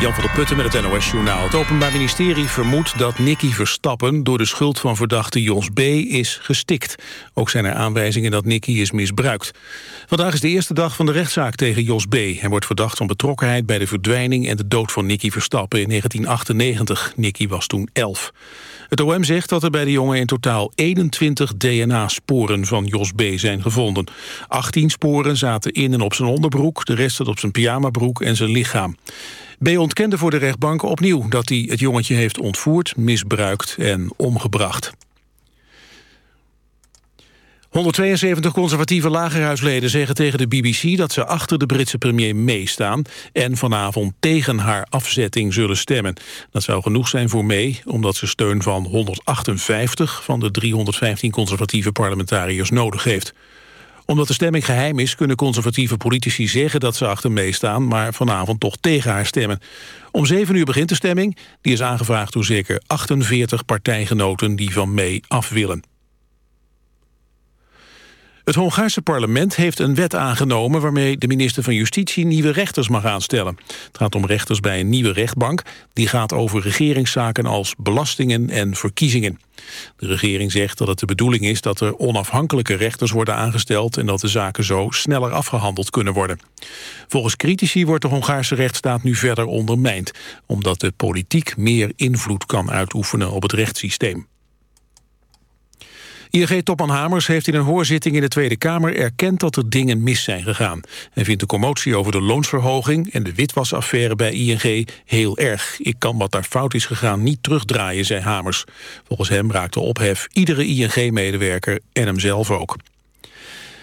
Jan van der Putten met het NOS-journaal. Het Openbaar Ministerie vermoedt dat Nicky Verstappen... door de schuld van verdachte Jos B. is gestikt. Ook zijn er aanwijzingen dat Nicky is misbruikt. Vandaag is de eerste dag van de rechtszaak tegen Jos B. Hij wordt verdacht van betrokkenheid bij de verdwijning... en de dood van Nicky Verstappen in 1998. Nicky was toen 11. Het OM zegt dat er bij de jongen in totaal 21 DNA-sporen van Jos B. zijn gevonden. 18 sporen zaten in en op zijn onderbroek, de rest zat op zijn pyjamabroek en zijn lichaam. B. ontkende voor de rechtbank opnieuw dat hij het jongetje heeft ontvoerd, misbruikt en omgebracht. 172 conservatieve lagerhuisleden zeggen tegen de BBC dat ze achter de Britse premier May staan en vanavond tegen haar afzetting zullen stemmen. Dat zou genoeg zijn voor May, omdat ze steun van 158 van de 315 conservatieve parlementariërs nodig heeft omdat de stemming geheim is, kunnen conservatieve politici zeggen dat ze achter May staan, maar vanavond toch tegen haar stemmen. Om 7 uur begint de stemming. Die is aangevraagd door zeker 48 partijgenoten die van May af willen. Het Hongaarse parlement heeft een wet aangenomen... waarmee de minister van Justitie nieuwe rechters mag aanstellen. Het gaat om rechters bij een nieuwe rechtbank. Die gaat over regeringszaken als belastingen en verkiezingen. De regering zegt dat het de bedoeling is dat er onafhankelijke rechters worden aangesteld... en dat de zaken zo sneller afgehandeld kunnen worden. Volgens critici wordt de Hongaarse rechtsstaat nu verder ondermijnd... omdat de politiek meer invloed kan uitoefenen op het rechtssysteem. ING-topman Hamers heeft in een hoorzitting in de Tweede Kamer erkend dat er dingen mis zijn gegaan. Hij vindt de commotie over de loonsverhoging en de witwasaffaire bij ING heel erg. Ik kan wat daar fout is gegaan niet terugdraaien, zei Hamers. Volgens hem raakte ophef iedere ING-medewerker en hemzelf ook.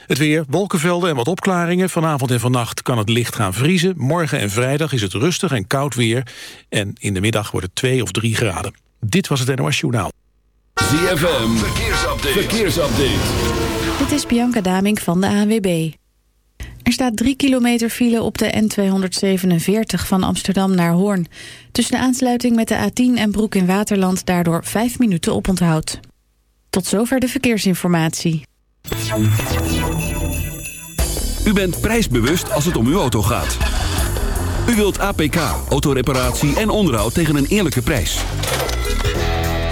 Het weer, wolkenvelden en wat opklaringen. Vanavond en vannacht kan het licht gaan vriezen. Morgen en vrijdag is het rustig en koud weer. En in de middag wordt het 2 of 3 graden. Dit was het NOS Journaal. ZFM, verkeersupdate. verkeersupdate. Dit is Bianca Damink van de ANWB. Er staat 3 kilometer file op de N247 van Amsterdam naar Hoorn. Tussen de aansluiting met de A10 en Broek in Waterland... daardoor 5 minuten oponthoud. Tot zover de verkeersinformatie. U bent prijsbewust als het om uw auto gaat. U wilt APK, autoreparatie en onderhoud tegen een eerlijke prijs.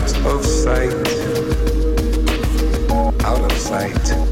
Out of sight. Out of sight.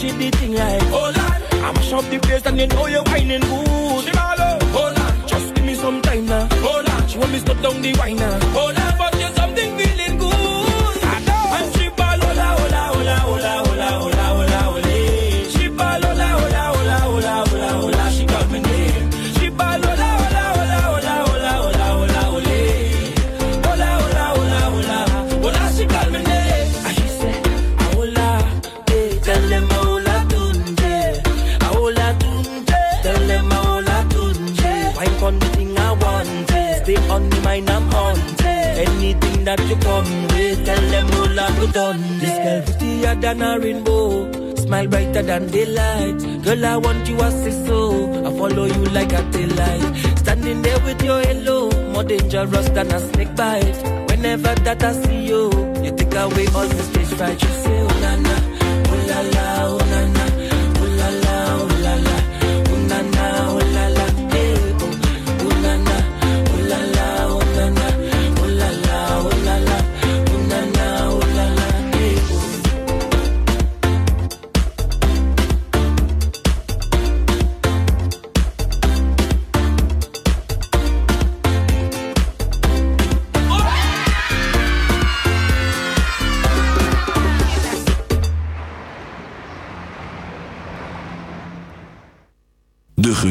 She ball out, hola. She on thing like. And then I give she the thing like, hola. I mash up the place and you know you're whining good. Shibalo, hold on, just give me some time now. Hold on, she want me stop down the wine now. Hold on, that you come with, tell them Ahola put on. This girl prettier than a rainbow, smile brighter than daylight. Girl, I want you as a soul. I follow you like a daylight. Standing there with your halo, more dangerous than a snake bite. Whenever that I see you, you take away all the stage fright. You say,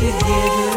Together.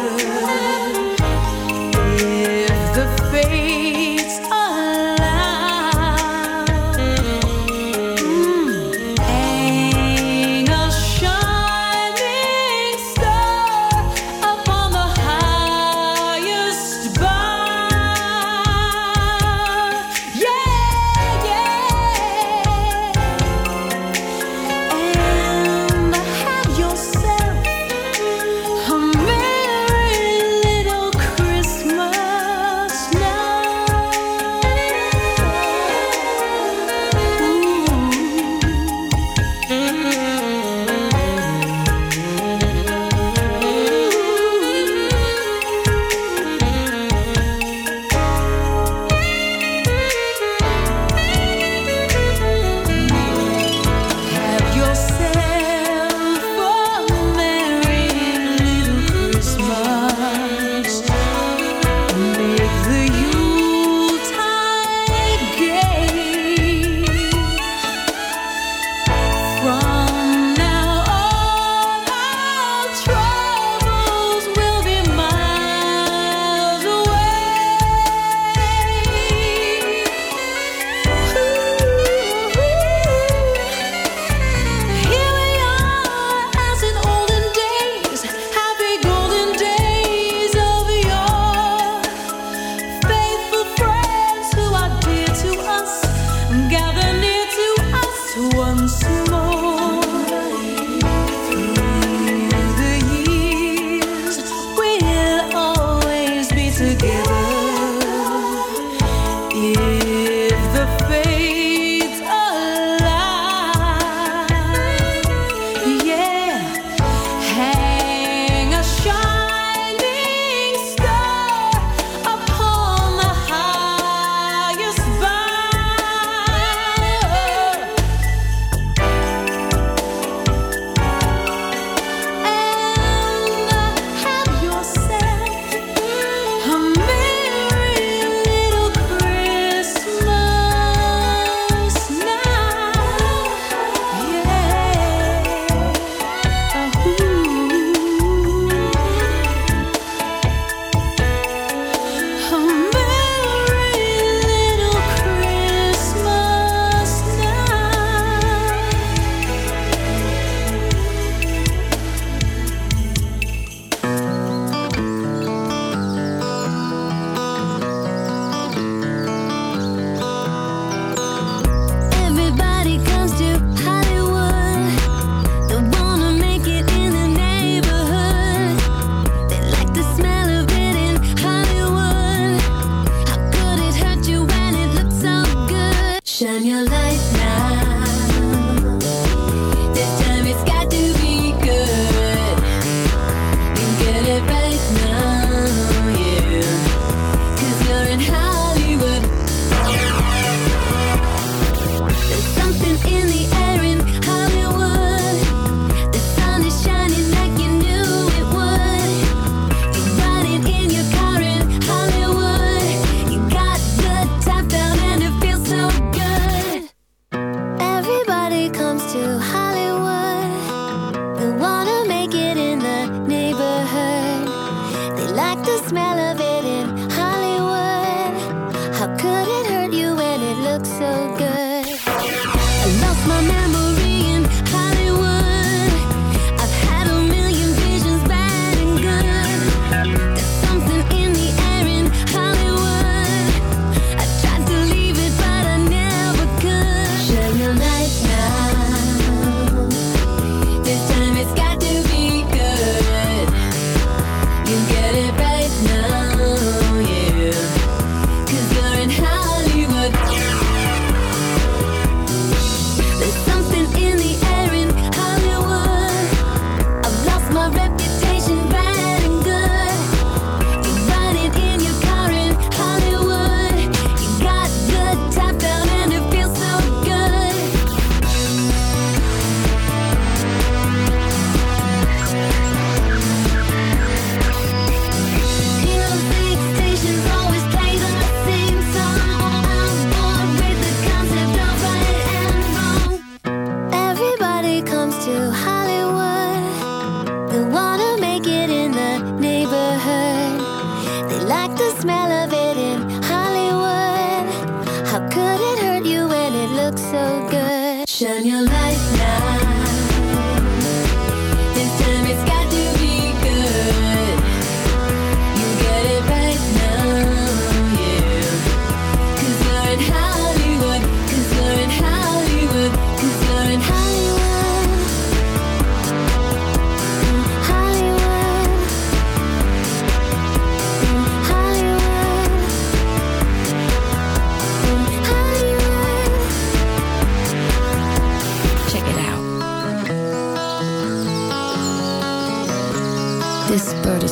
你 smell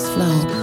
flow.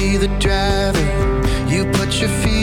Be the driver. You put your feet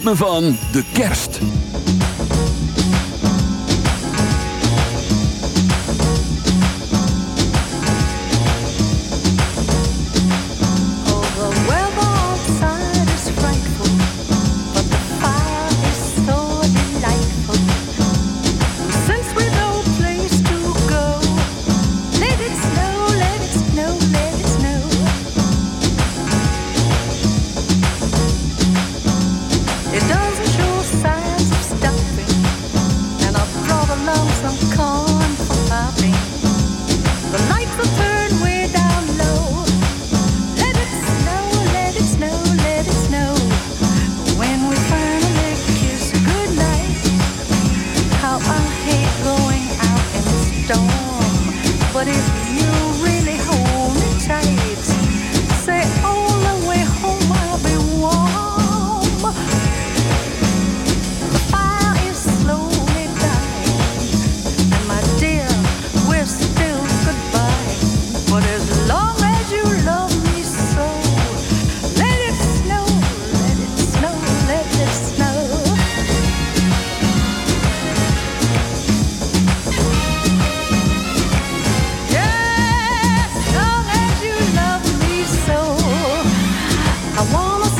ritme van de kerst. I wanna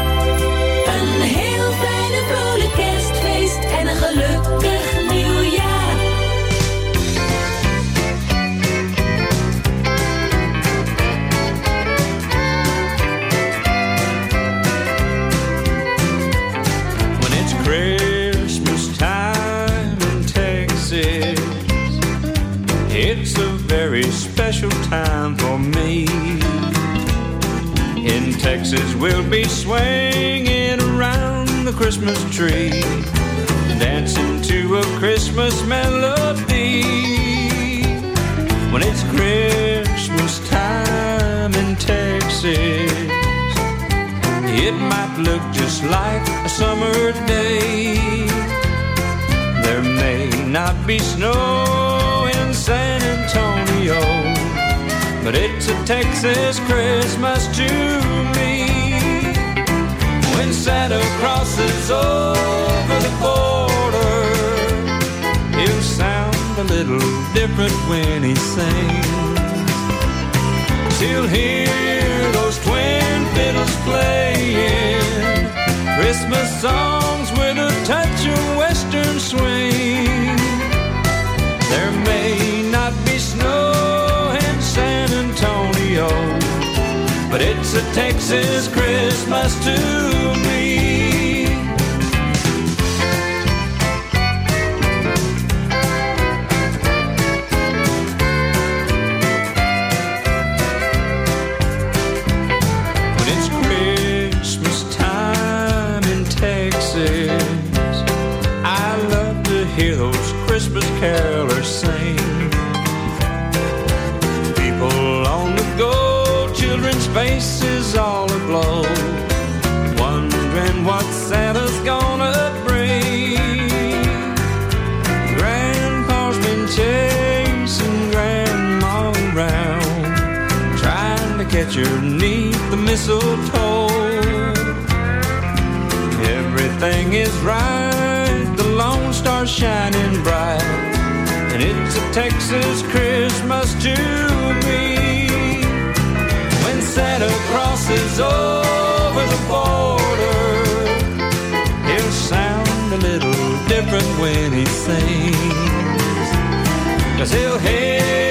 in Texas, we'll be swinging around the Christmas tree, dancing to a Christmas melody. When it's Christmas time in Texas, it might look just like a summer day. There may not be snow in San Antonio, but it's a Texas Christmas too when he sings. Till hear those twin fiddles playing Christmas songs with a touch of western swing. There may not be snow in San Antonio. But it's a Texas Christmas to me. mistletoe. Everything is right, the lone star shining bright. And it's a Texas Christmas to me. When Santa crosses over the border, he'll sound a little different when he sings. Cause he'll hear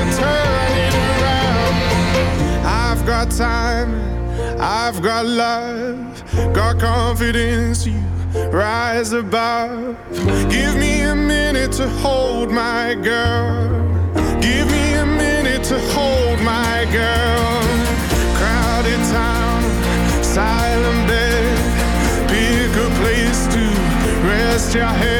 To turn it around. I've got time, I've got love, got confidence. You rise above. Give me a minute to hold my girl. Give me a minute to hold my girl. Crowded town, silent bed. Pick a place to rest your head.